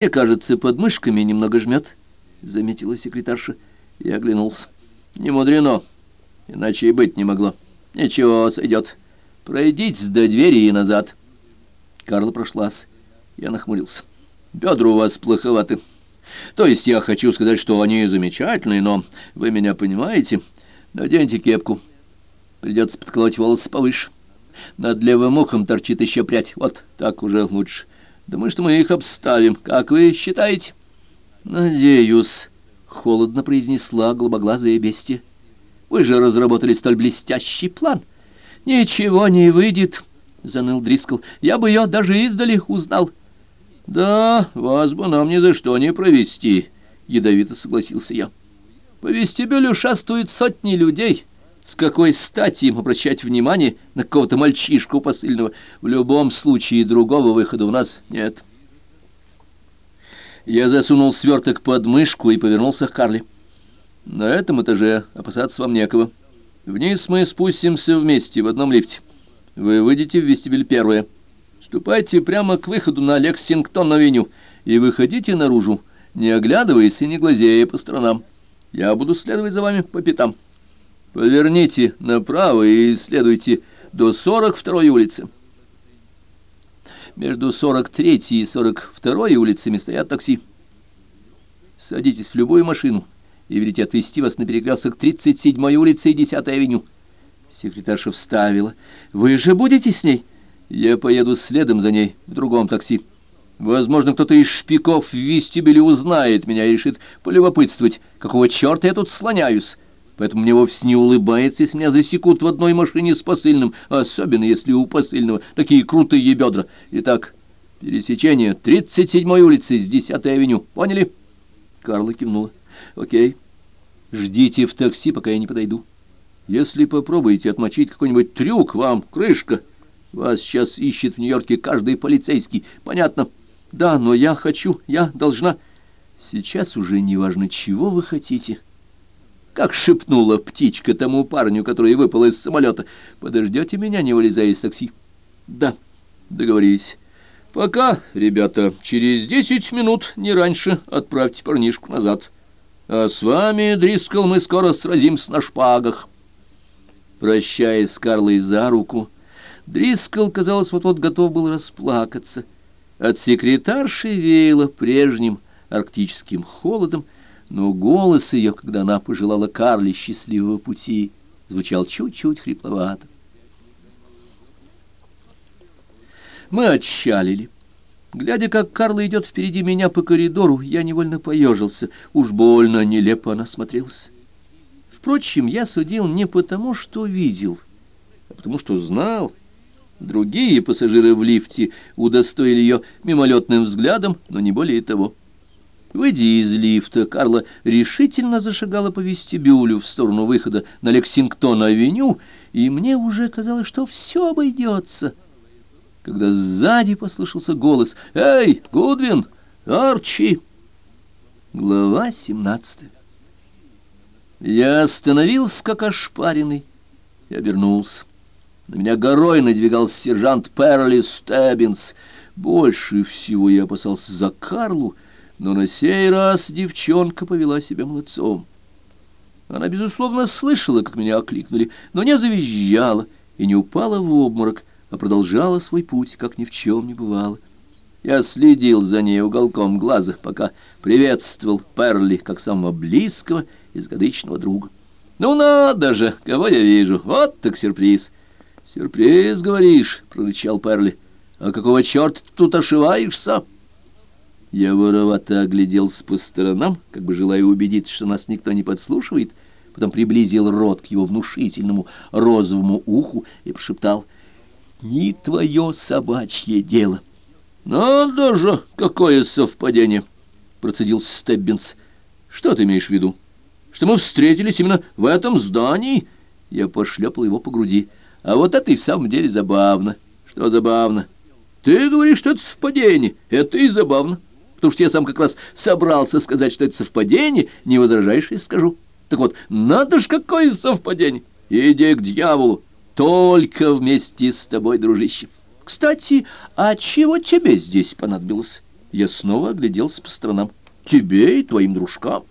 Мне кажется, под мышками немного жмет, — заметила секретарша. Я оглянулся. Не мудрено, иначе и быть не могло. Ничего, сойдет. Пройдите до двери и назад. Карла прошлась. Я нахмурился. Бедра у вас плоховаты. То есть я хочу сказать, что они замечательные, но вы меня понимаете. Наденьте кепку. Придется подколоть волосы повыше. Над левым ухом торчит еще прядь. Вот так уже лучше. Думаю, что мы их обставим. Как вы считаете? Надеюсь, холодно произнесла голубоглазая бестия. Вы же разработали столь блестящий план. Ничего не выйдет, заныл Дрискл. Я бы ее даже издали узнал. Да, вас бы нам ни за что не провести, ядовито согласился я. По вестибюлю шастают сотни людей. С какой стати им обращать внимание на какого-то мальчишку посыльного? В любом случае другого выхода у нас нет. Я засунул сверток под мышку и повернулся к Карли. На этом этаже опасаться вам некого. Вниз мы спустимся вместе в одном лифте. Вы выйдете в вестибюль первое. Ступайте прямо к выходу на Лексингтон-авеню и выходите наружу, не оглядываясь и не глазея по сторонам. Я буду следовать за вами по пятам. Поверните направо и следуйте до 42-й улицы. Между 43-й и 42-й улицами стоят такси. Садитесь в любую машину и велите отвезти вас на перекресток 37-й улицы и 10-й авеню. Секретарша вставила. «Вы же будете с ней?» «Я поеду следом за ней в другом такси. Возможно, кто-то из шпиков в вестибюле узнает меня и решит полюбопытствовать, какого черта я тут слоняюсь» поэтому мне вовсе не улыбается, если меня засекут в одной машине с посыльным, особенно если у посыльного такие крутые бедра. Итак, пересечение 37-й улицы с 10-й авеню. Поняли? Карла кивнула. Окей. Ждите в такси, пока я не подойду. Если попробуете отмочить какой-нибудь трюк, вам крышка. Вас сейчас ищет в Нью-Йорке каждый полицейский. Понятно? Да, но я хочу, я должна... Сейчас уже не важно, чего вы хотите как шепнула птичка тому парню, который выпал из самолета. «Подождете меня, не вылезая из такси?» «Да, договорились». «Пока, ребята, через десять минут, не раньше, отправьте парнишку назад. А с вами, Дрискл, мы скоро сразимся на шпагах». Прощаясь с Карлой за руку, Дрискл, казалось, вот-вот готов был расплакаться. От секретарши веяло прежним арктическим холодом, но голос ее, когда она пожелала Карле счастливого пути, звучал чуть-чуть хрипловато. Мы отчалили. Глядя, как Карла идет впереди меня по коридору, я невольно поежился. Уж больно нелепо она смотрелась. Впрочем, я судил не потому, что видел, а потому, что знал. Другие пассажиры в лифте удостоили ее мимолетным взглядом, но не более того. Выйдя из лифта, Карла решительно зашагала по вестибюлю в сторону выхода на Лексингтон-авеню, и мне уже казалось, что все обойдется. Когда сзади послышался голос «Эй, Гудвин! Арчи!» Глава семнадцатая. Я остановился, как ошпаренный, и обернулся. На меня горой надвигался сержант Перли Стеббинс. Больше всего я опасался за Карлу, но на сей раз девчонка повела себя молодцом. Она, безусловно, слышала, как меня окликнули, но не завизжала и не упала в обморок, а продолжала свой путь, как ни в чем не бывало. Я следил за ней уголком глаза, пока приветствовал Перли как самого близкого и загадочного друга. «Ну надо же, кого я вижу! Вот так сюрприз!» «Сюрприз, говоришь?» — прорычал Перли. «А какого черта ты тут ошиваешься?» Я воровато огляделся по сторонам, как бы желая убедиться, что нас никто не подслушивает, потом приблизил рот к его внушительному розовому уху и прошептал «Не твое собачье дело». «Надо же, какое совпадение!» — процедил Стеббинс. «Что ты имеешь в виду? Что мы встретились именно в этом здании?» Я пошлепал его по груди. «А вот это и в самом деле забавно». «Что забавно?» «Ты говоришь, что это совпадение. Это и забавно» потому что я сам как раз собрался сказать, что это совпадение, не возражаешь, если скажу. Так вот, надо ж какое совпадение! Иди к дьяволу, только вместе с тобой, дружище. Кстати, а чего тебе здесь понадобилось? Я снова огляделся по сторонам. «Тебе и твоим дружкам».